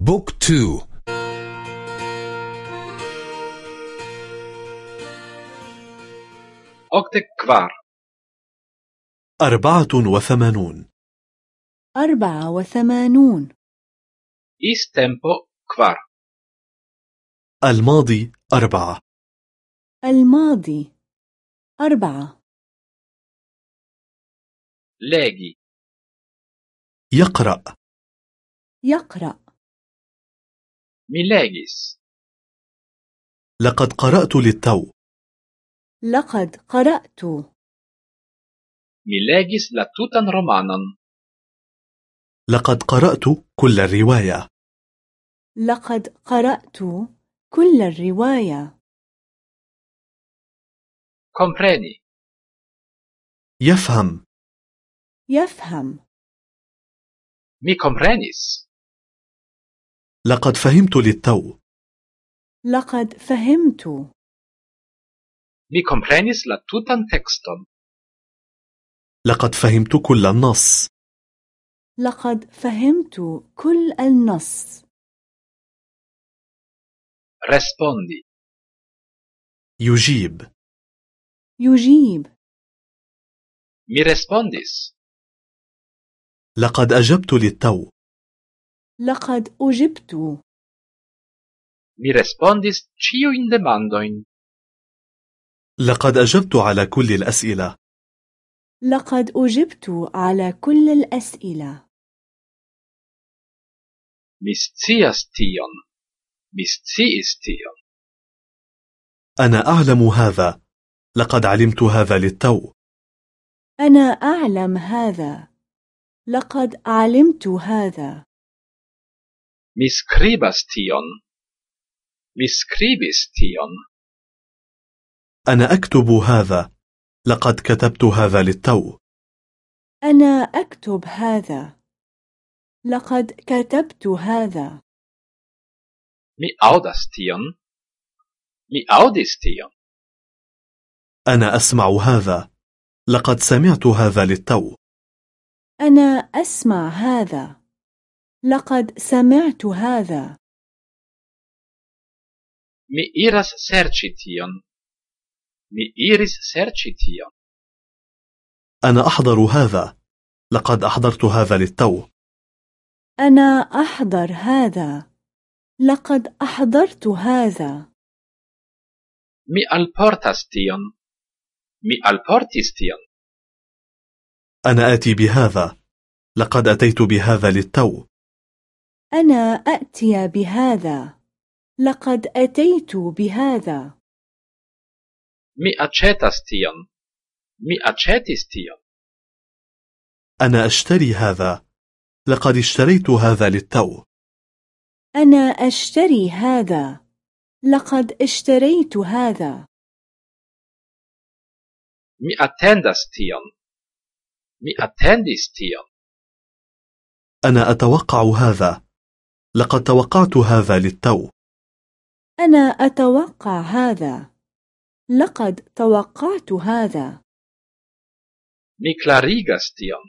book two okdek kvar أربعة وثمانون. أربعة وثمانون. is-tempo kvar الماضي أربعة. الماضي أربعة. legi يقرأ. يقرأ. mi legis لقد قرأت للتو. لقد قرأت. mi legis la tutan romanon. لقد قرأت كل الرواية. لقد قرأت كل الرواية. kompreni. يفهم. يفهم. Mi komprenis. لقد فهمت للتو. لقد فهمت. Mi komprenis la tutan tekston لقد فهمت كل النص. لقد فهمت كل النص. respondi يجيب. يجيب. Mi respondis لقد أجبت للتو. لقد أجبت. Mi respondis ĉiujn demandojn. لقد أجبت على كل الأسئلة. لقد أجبت على كل الأسئلة. Mi scias tion. Mi sciis tion. أنا أعلم هذا. لقد علمت هذا للتو. أنا أعلم هذا. لقد علمت هذا. Mi skribas tion. Mi skribis tion. أنا أكتب هذا. لقد كتبت هذا للتو. أنا أكتب هذا. لقد كتبت هذا. Mi aŭdas tion. Mi aŭdis tion. أنا أسمع هذا. لقد سمعت هذا للتو. أنا أسمع هذا. لقد سمعت هذا. Mi iras serĉi tion. Mi iris serĉi tion. أنا أحضر هذا. لقد أحضرت هذا للتو. أنا أحضر هذا. لقد أحضرت هذا. Mi alportas tion. Mi alportis tion. أنا آتي بهذا. لقد أتيت بهذا للتو. أنا أأتي بهذا. لقد أتيت بهذا. Mi aĉetas tion. Mi aĉetis tion. أنا أشتري هذا. لقد اشتريت هذا للتو. أنا أشتري هذا. لقد اشتريت هذا. Mi atendas tion. Mi atendis tion. أنا أتوقع هذا. لقد توقعت هذا للتو. أنا أتوقع هذا. لقد توقعت هذا. Mi klarigas tion.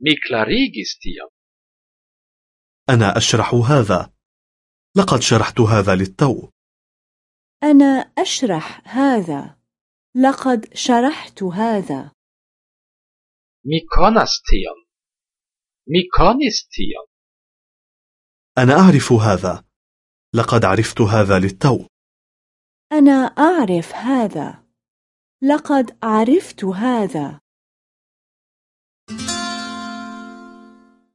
Mi klarigis tion. أنا أشرح هذا. لقد شرحت هذا للتو. أنا أشرح هذا. لقد شرحت هذا. Mi konas tion. Mi konis tion. أنا أعرف هذا. لقد عرفت هذا للتو. أنا أعرف هذا. لقد عرفت هذا.